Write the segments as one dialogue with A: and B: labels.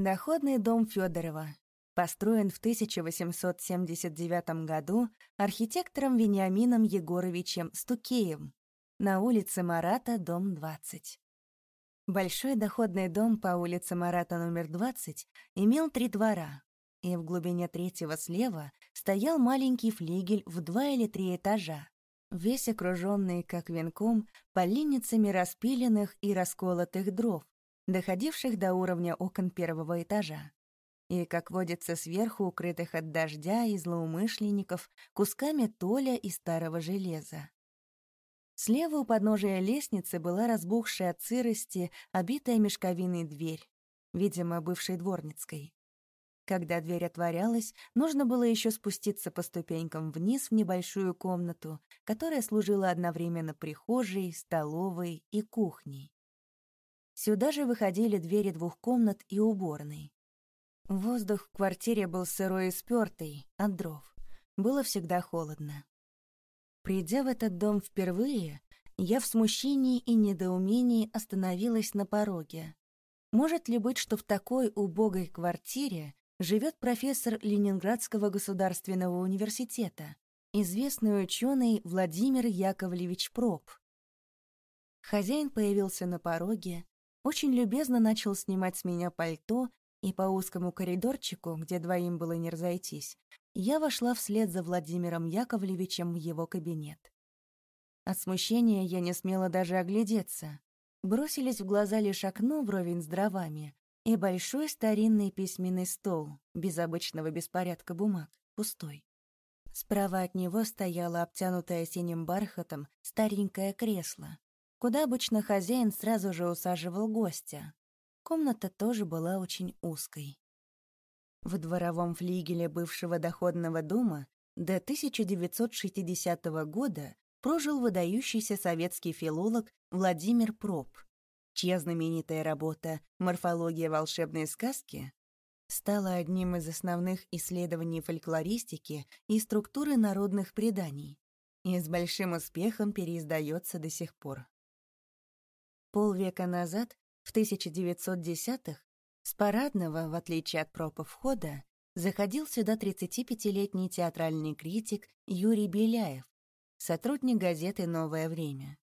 A: Доходный дом Федорова. Построен в 1879 году архитектором Вениамином Егоровичем Стукеем на улице Марата, дом 20. Большой доходный дом по улице Марата номер 20 имел три двора, и в глубине третьего слева стоял маленький флигель в два или три этажа, весь окруженный, как венком, поленницами распиленных и расколотых дров, доходивших до уровня окон первого этажа. И, как водится сверху, укрытых от дождя и злоумышленников, кусками толя и старого железа. Слева у подножия лестницы была разбухшая от сырости, обитая мешковиной дверь, видимо, бывшей дворницкой. Когда дверь отворялась, нужно было еще спуститься по ступенькам вниз в небольшую комнату, которая служила одновременно прихожей, столовой и кухней. Сюда же выходили двери двух комнат и уборной. Воздух в квартире был сырой и спёртый, от дров. Было всегда холодно. Придя в этот дом впервые, я в смущении и недоумении остановилась на пороге. Может ли быть, что в такой убогой квартире живет профессор Ленинградского государственного университета, известный ученый Владимир Яковлевич Проб? Хозяин появился на пороге, очень любезно начал снимать с меня пальто, и по узкому коридорчику, где двоим было не разойтись, я вошла вслед за Владимиром Яковлевичем в его кабинет. От смущения я не смела даже оглядеться. Бросились в глаза лишь окно вровень с дровами и большой старинный письменный стол, без обычного беспорядка бумаг, пустой. Справа от него стояло обтянутое синим бархатом старенькое кресло, куда обычно хозяин сразу же усаживал гостя. Комната тоже была очень узкой. В дворовом флигеле бывшего доходного дома до 1960 года прожил выдающийся советский филолог Владимир Проб, чья знаменитая работа «Морфология волшебной сказки» стала одним из основных исследований фольклористики и структуры народных преданий и с большим успехом переиздается до сих пор. Полвека назад, в 1910-х, с парадного, в отличие от пропа входа, заходил сюда 35-летний театральный критик Юрий Беляев, сотрудник газеты «Новое время».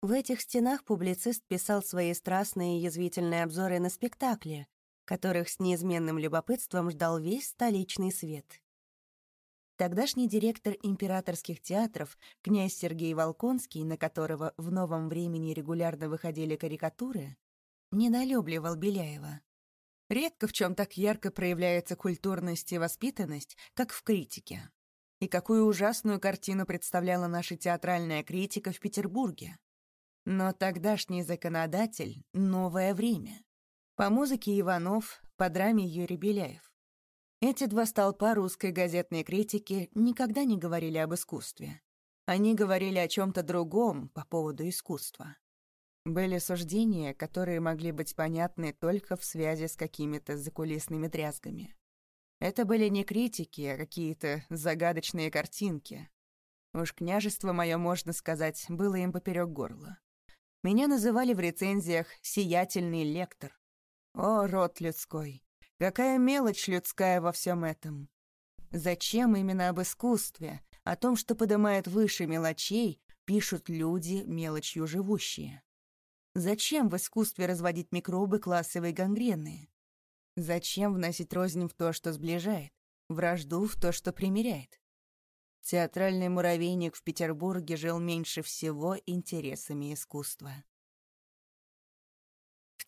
A: В этих стенах публицист писал свои страстные и язвительные обзоры на спектакли, которых с неизменным любопытством ждал весь столичный свет. Тогдашний директор императорских театров, князь Сергей Волконский, на которого в новом времени регулярно выходили карикатуры, недолюбливал Беляева. Редко в чем так ярко проявляется культурность и воспитанность, как в критике. И какую ужасную картину представляла наша театральная критика в Петербурге. Но тогдашний законодатель — новое время. По музыке Иванов, по драме Юрий Беляев. Эти два столпа русской газетной критики никогда не говорили об искусстве. Они говорили о чем-то другом по поводу искусства. Были суждения, которые могли быть понятны только в связи с какими-то закулисными дрязгами. Это были не критики, а какие-то загадочные картинки. Уж княжество мое, можно сказать, было им поперек горла. Меня называли в рецензиях «сиятельный лектор». О, род людской! Какая мелочь людская во всем этом? Зачем именно об искусстве, о том, что поднимает выше мелочей, пишут люди, мелочью живущие? Зачем в искусстве разводить микробы классовой гангрены? Зачем вносить рознь в то, что сближает, вражду в то, что примиряет? Театральный муравейник в Петербурге жил меньше всего интересами искусства.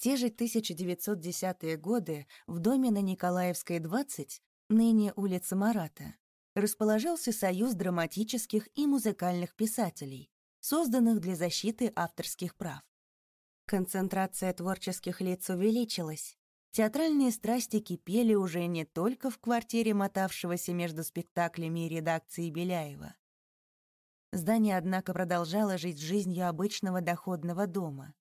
A: Те же 1910-е годы в доме на Николаевской, 20, ныне улица Марата, расположился Союз драматических и музыкальных писателей, созданных для защиты авторских прав. Концентрация творческих лиц увеличилась. Театральные страсти кипели уже не только в квартире мотавшегося между спектаклями и редакцией Беляева. Здание, однако, продолжало жить жизнью обычного доходного дома.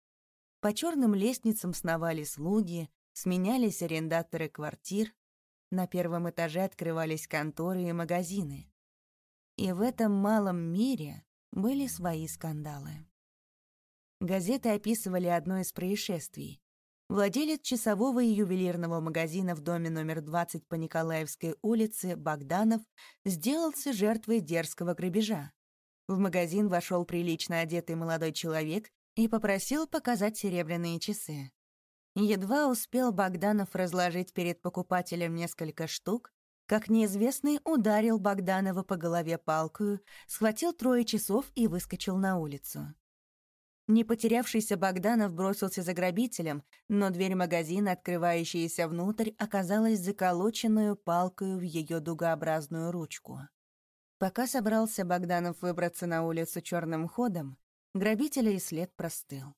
A: По черным лестницам сновали слуги, сменялись арендаторы квартир, на первом этаже открывались конторы и магазины. И в этом малом мире были свои скандалы. Газеты описывали одно из происшествий. владелец часового и ювелирного магазина в доме номер 20 по Николаевской улице Богданов сделался жертвой дерзкого грабежа. В магазин вошел прилично одетый молодой человек и попросил показать серебряные часы. Едва успел Богданов разложить перед покупателем несколько штук, как неизвестный ударил Богданова по голове палкою, схватил трое часов и выскочил на улицу. Не потерявшийся Богданов бросился за грабителем, но дверь магазина, открывающаяся внутрь, оказалась заколоченную палкою в ее дугообразную ручку. Пока собрался Богданов выбраться на улицу черным ходом, грабителя и след простыл.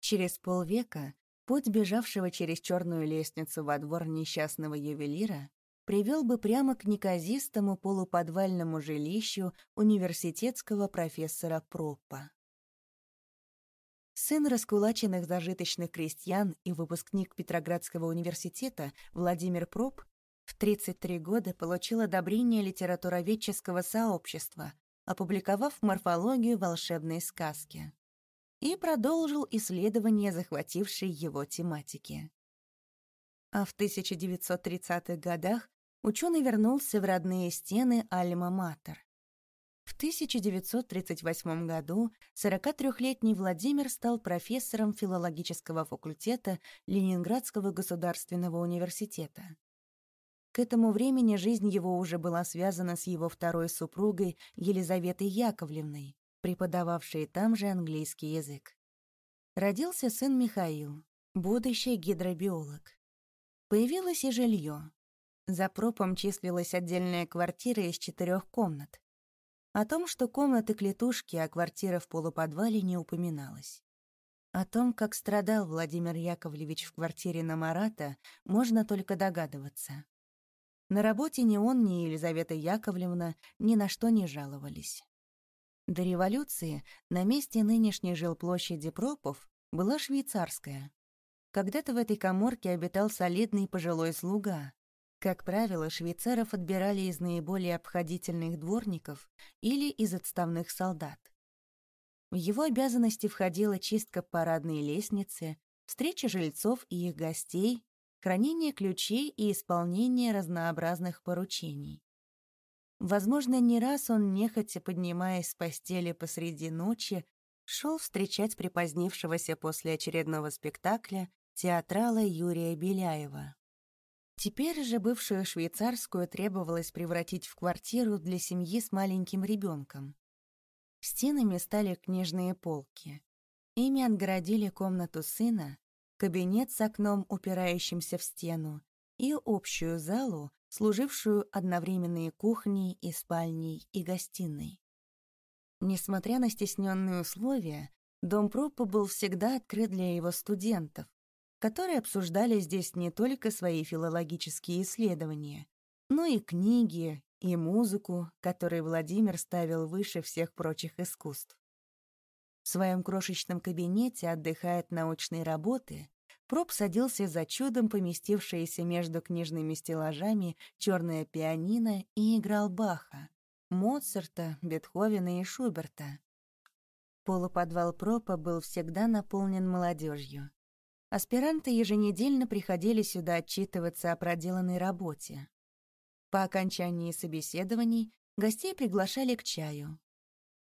A: Через полвека путь бежавшего через черную лестницу во двор несчастного ювелира привел бы прямо к неказистому полуподвальному жилищу университетского профессора Проппа. Сын раскулаченных зажиточных крестьян и выпускник Петроградского университета Владимир Проп в 33 года получил одобрение литературоведческого сообщества, опубликовав морфологию волшебной сказки. И продолжил исследование захватившей его тематики. А в 1930-х годах ученый вернулся в родные стены Альма-Матер. В 1938 году 43-летний Владимир стал профессором филологического факультета Ленинградского государственного университета. К этому времени жизнь его уже была связана с его второй супругой Елизаветой Яковлевной, преподававшей там же английский язык. Родился сын Михаил, будущий гидробиолог. Появилось и жилье. За пропом числилась отдельная квартира из четырех комнат. О том, что комнаты клетушки, а квартира в полуподвале не упоминалось. О том, как страдал Владимир Яковлевич в квартире на Марата, можно только догадываться. На работе ни он, ни Елизавета Яковлевна ни на что не жаловались. До революции на месте нынешней жилплощади Пропов была швейцарская. Когда-то в этой коморке обитал солидный пожилой слуга, как правило, швейцаров отбирали из наиболее обходительных дворников или из отставных солдат. В его обязанности входила чистка парадной лестницы, встреча жильцов и их гостей, хранение ключей и исполнение разнообразных поручений. Возможно, не раз он, нехотя поднимаясь с постели посреди ночи, шел встречать припозднившегося после очередного спектакля театрала Юрия Беляева. Теперь же бывшую швейцарскую требовалось превратить в квартиру для семьи с маленьким ребенком. Стенами стали книжные полки. Ими отгородили комнату сына, кабинет с окном, упирающимся в стену, и общую залу, служившую одновременно и кухней, и спальней, и гостиной. Несмотря на стесненные условия, дом Пропа был всегда открыт для его студентов, которые обсуждали здесь не только свои филологические исследования, но и книги, и музыку, которую Владимир ставил выше всех прочих искусств. В своем крошечном кабинете, отдыхая от научной работы, Проб садился за чудом поместившееся между книжными стеллажами черное пианино и играл Баха, Моцарта, Бетховена и Шуберта. Полуподвал Пропа был всегда наполнен молодежью. Аспиранты еженедельно приходили сюда отчитываться о проделанной работе. По окончании собеседований гостей приглашали к чаю.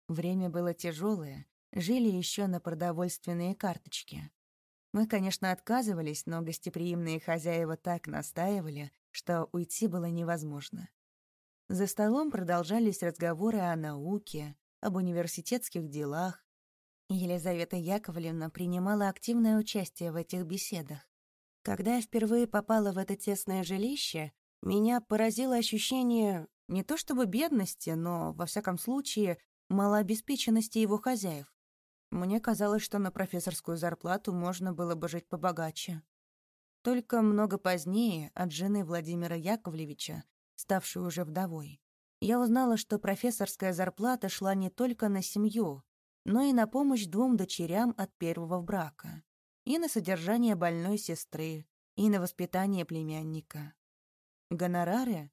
A: Время было тяжелое, жили еще на продовольственные карточки. Мы, конечно, отказывались, но гостеприимные хозяева так настаивали, что уйти было невозможно. За столом продолжались разговоры о науке, об университетских делах, Елизавета Яковлевна принимала активное участие в этих беседах. Когда я впервые попала в это тесное жилище, меня поразило ощущение не то чтобы бедности, но, во всяком случае, малообеспеченности его хозяев. Мне казалось, что на профессорскую зарплату можно было бы жить побогаче. Только много позднее от жены Владимира Яковлевича, ставшей уже вдовой, я узнала, что профессорская зарплата шла не только на семью, но и на помощь двум дочерям от первого брака, и на содержание больной сестры, и на воспитание племянника. Гонорары?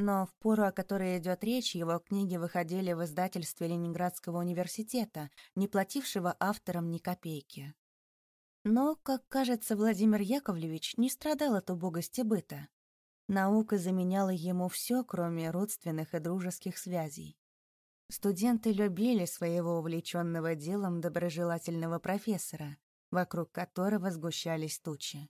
A: Но в пору, о которой идет речь, его книги выходили в издательстве Ленинградского университета, не платившего авторам ни копейки. Но, как кажется, Владимир Яковлевич не страдал от убогости быта. Наука заменяла ему все, кроме родственных и дружеских связей. Студенты любили своего увлеченного делом доброжелательного профессора, вокруг которого сгущались тучи.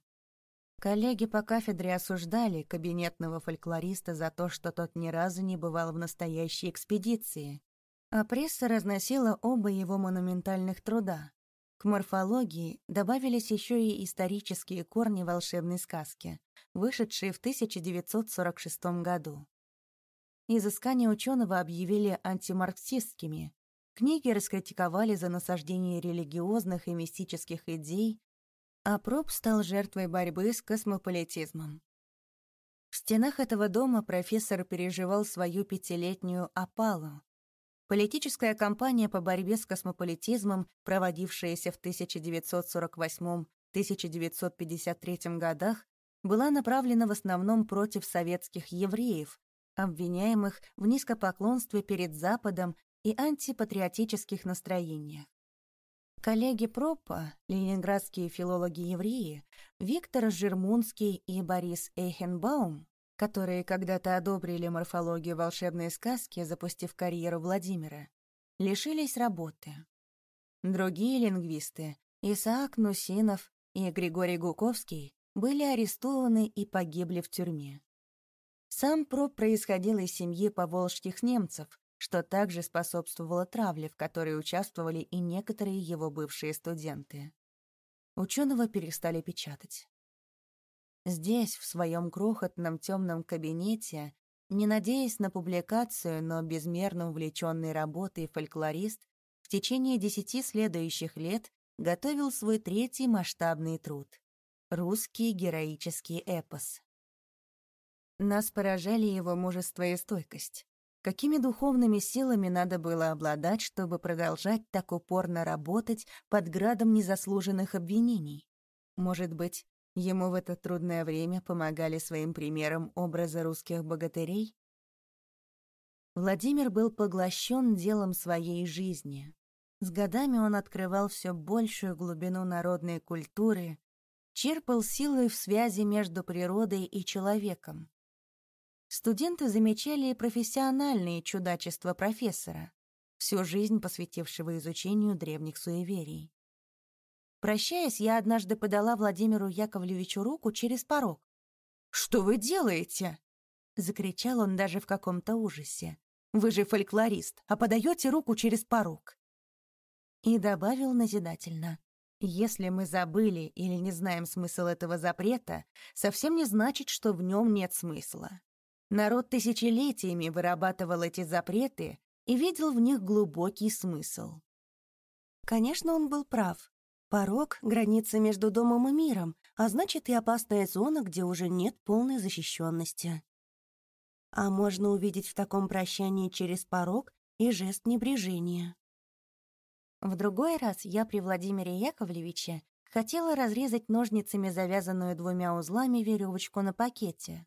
A: Коллеги по кафедре осуждали кабинетного фольклориста за то, что тот ни разу не бывал в настоящей экспедиции, а пресса разносила оба его монументальных труда. К морфологии добавились еще и исторические корни волшебной сказки, вышедшие в 1946 году. Изыскания ученого объявили антимарксистскими. Книги раскритиковали за насаждение религиозных и мистических идей, а Проб стал жертвой борьбы с космополитизмом. В стенах этого дома профессор переживал свою пятилетнюю опалу. Политическая кампания по борьбе с космополитизмом, проводившаяся в 1948-1953 годах, была направлена в основном против советских евреев, обвиняемых в низкопоклонстве перед Западом и антипатриотических настроениях. Коллеги Пропа, ленинградские филологи-евреи, Виктор Жирмунский и Борис Эйхенбаум, которые когда-то одобрили морфологию волшебной сказки, запустив карьеру Владимира, лишились работы. Другие лингвисты, Исаак Нусинов и Григорий Гуковский, были арестованы и погибли в тюрьме. Сам Проб происходил из семьи поволжских немцев, что также способствовало травле, в которой участвовали и некоторые его бывшие студенты. Ученого перестали печатать. Здесь, в своем крохотном темном кабинете, не надеясь на публикацию, но безмерно увлеченный работой фольклорист, в течение десяти следующих лет готовил свой третий масштабный труд — русский героический эпос. Нас поражали его мужество и стойкость. Какими духовными силами надо было обладать, чтобы продолжать так упорно работать под градом незаслуженных обвинений? Может быть, ему в это трудное время помогали своим примером образы русских богатырей? Владимир был поглощен делом своей жизни. С годами он открывал все большую глубину народной культуры, черпал силы в связи между природой и человеком, Студенты замечали профессиональные чудачества профессора, всю жизнь посвятившего изучению древних суеверий. Прощаясь, я однажды подала Владимиру Яковлевичу руку через порог. «Что вы делаете?» — закричал он даже в каком-то ужасе. «Вы же фольклорист, а подаете руку через порог». И добавил назидательно. «Если мы забыли или не знаем смысл этого запрета, совсем не значит, что в нем нет смысла. Народ тысячелетиями вырабатывал эти запреты и видел в них глубокий смысл. Конечно, он был прав. Порог — граница между домом и миром, а значит и опасная зона, где уже нет полной защищенности. А можно увидеть в таком прощании через порог и жест небрежения. В другой раз я при Владимире Яковлевиче хотела разрезать ножницами завязанную двумя узлами веревочку на пакете.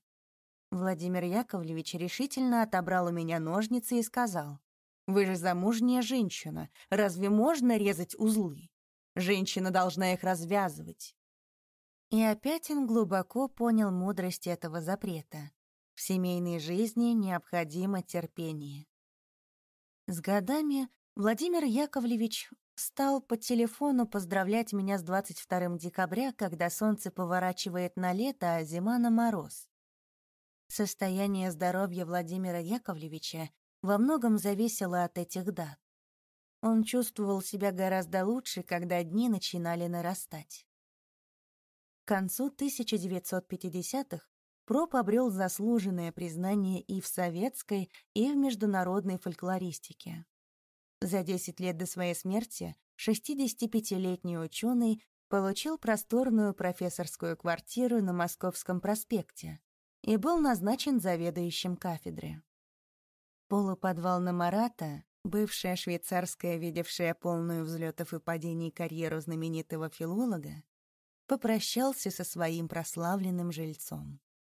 A: Владимир Яковлевич решительно отобрал у меня ножницы и сказал, «Вы же замужняя женщина, разве можно резать узлы? Женщина должна их развязывать». И опять он глубоко понял мудрость этого запрета. В семейной жизни необходимо терпение. С годами Владимир Яковлевич стал по телефону поздравлять меня с 22 декабря, когда солнце поворачивает на лето, а зима на мороз. Состояние здоровья Владимира Яковлевича во многом зависело от этих дат. Он чувствовал себя гораздо лучше, когда дни начинали нарастать. К концу 1950-х Проб обрел заслуженное признание и в советской, и в международной фольклористике. За 10 лет до своей смерти 65-летний ученый получил просторную профессорскую квартиру на Московском проспекте, и был назначен заведующим кафедры. Полуподвал на Марата, бывшая швейцарская, видевшая полную взлетов и падений карьеру знаменитого филолога, попрощался со своим прославленным жильцом.